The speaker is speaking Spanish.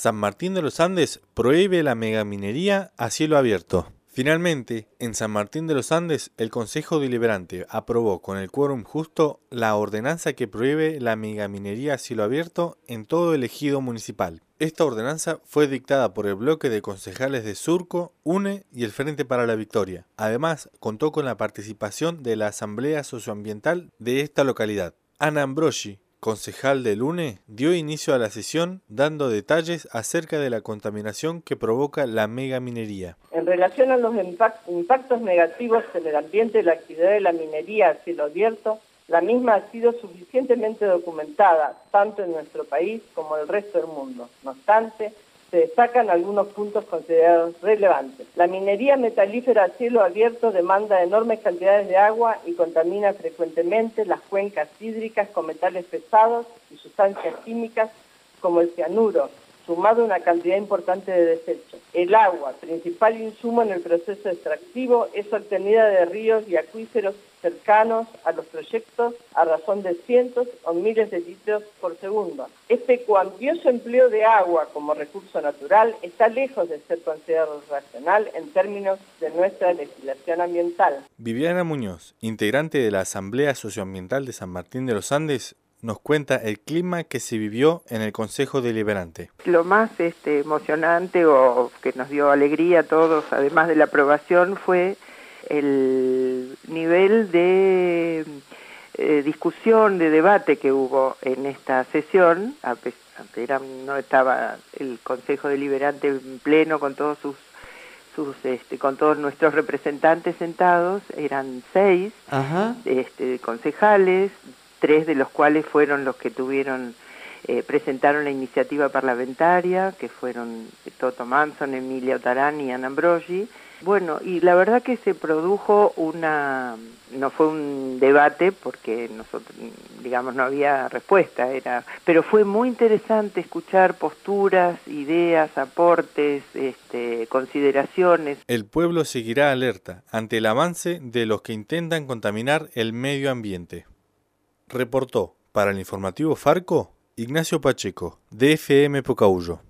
San Martín de los Andes prohíbe la megaminería a cielo abierto. Finalmente, en San Martín de los Andes, el Consejo Deliberante aprobó con el quórum justo la ordenanza que prohíbe la megaminería a cielo abierto en todo el ejido municipal. Esta ordenanza fue dictada por el bloque de concejales de Surco, UNE y el Frente para la Victoria. Además, contó con la participación de la Asamblea Socioambiental de esta localidad. Ana Ambrosi, concejal del UNE, dio inicio a la sesión dando detalles acerca de la contaminación que provoca la megaminería. En relación a los impactos negativos en el ambiente de la actividad de la minería a cielo abierto, la misma ha sido suficientemente documentada, tanto en nuestro país como en el resto del mundo. No obstante, se destacan algunos puntos considerados relevantes. La minería metalífera a cielo abierto demanda enormes cantidades de agua y contamina frecuentemente las cuencas hídricas con metales pesados y sustancias químicas como el cianuro, sumado una cantidad importante de desechos. El agua, principal insumo en el proceso extractivo, es obtenida de ríos y acuíferos cercanos a los proyectos a razón de cientos o miles de litros por segundo. Este cuantioso empleo de agua como recurso natural está lejos de ser considerado racional en términos de nuestra legislación ambiental. Viviana Muñoz, integrante de la Asamblea Socioambiental de San Martín de los Andes, nos cuenta el clima que se vivió en el Consejo Deliberante. Lo más este, emocionante o que nos dio alegría a todos, además de la aprobación, fue el nivel de eh, discusión, de debate que hubo en esta sesión, no estaba el Consejo Deliberante en pleno con todos sus, sus este, con todos nuestros representantes sentados, eran seis Este, concejales, tres de los cuales fueron los que tuvieron eh, presentaron la iniciativa parlamentaria, que fueron Toto Manson, Emilia Otarán y Ana Ambrogi. Bueno, y la verdad que se produjo una, no fue un debate porque nosotros, digamos, no había respuesta, era, pero fue muy interesante escuchar posturas, ideas, aportes, este, consideraciones. El pueblo seguirá alerta ante el avance de los que intentan contaminar el medio ambiente. Reportó para el informativo Farco Ignacio Pacheco, DFM Pocahuyo.